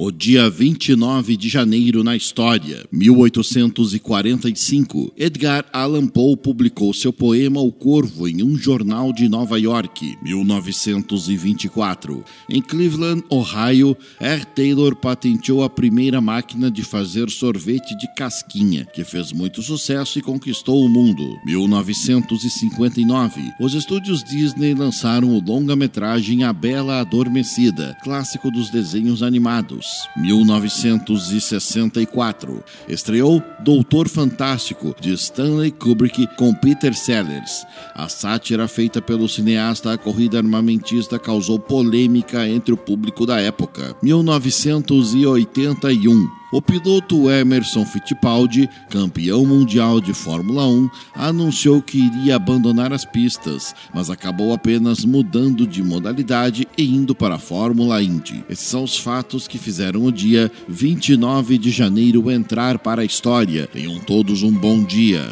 O dia 29 de janeiro na história, 1845, Edgar Allan Poe publicou seu poema O Corvo em um jornal de Nova York. 1924, em Cleveland, Ohio, R. Taylor patenteou a primeira máquina de fazer sorvete de casquinha, que fez muito sucesso e conquistou o mundo. 1959, os estúdios Disney lançaram o longa-metragem A Bela Adormecida, clássico dos desenhos animados. 1964. Estreou Doutor Fantástico, de Stanley Kubrick com Peter Sellers. A sátira feita pelo cineasta A Corrida Armamentista causou polêmica entre o público da época. 1981. O piloto Emerson Fittipaldi, campeão mundial de Fórmula 1, anunciou que iria abandonar as pistas, mas acabou apenas mudando de modalidade e indo para a Fórmula Indy. Esses são os fatos que fizeram o dia 29 de janeiro entrar para a história. Tenham todos um bom dia.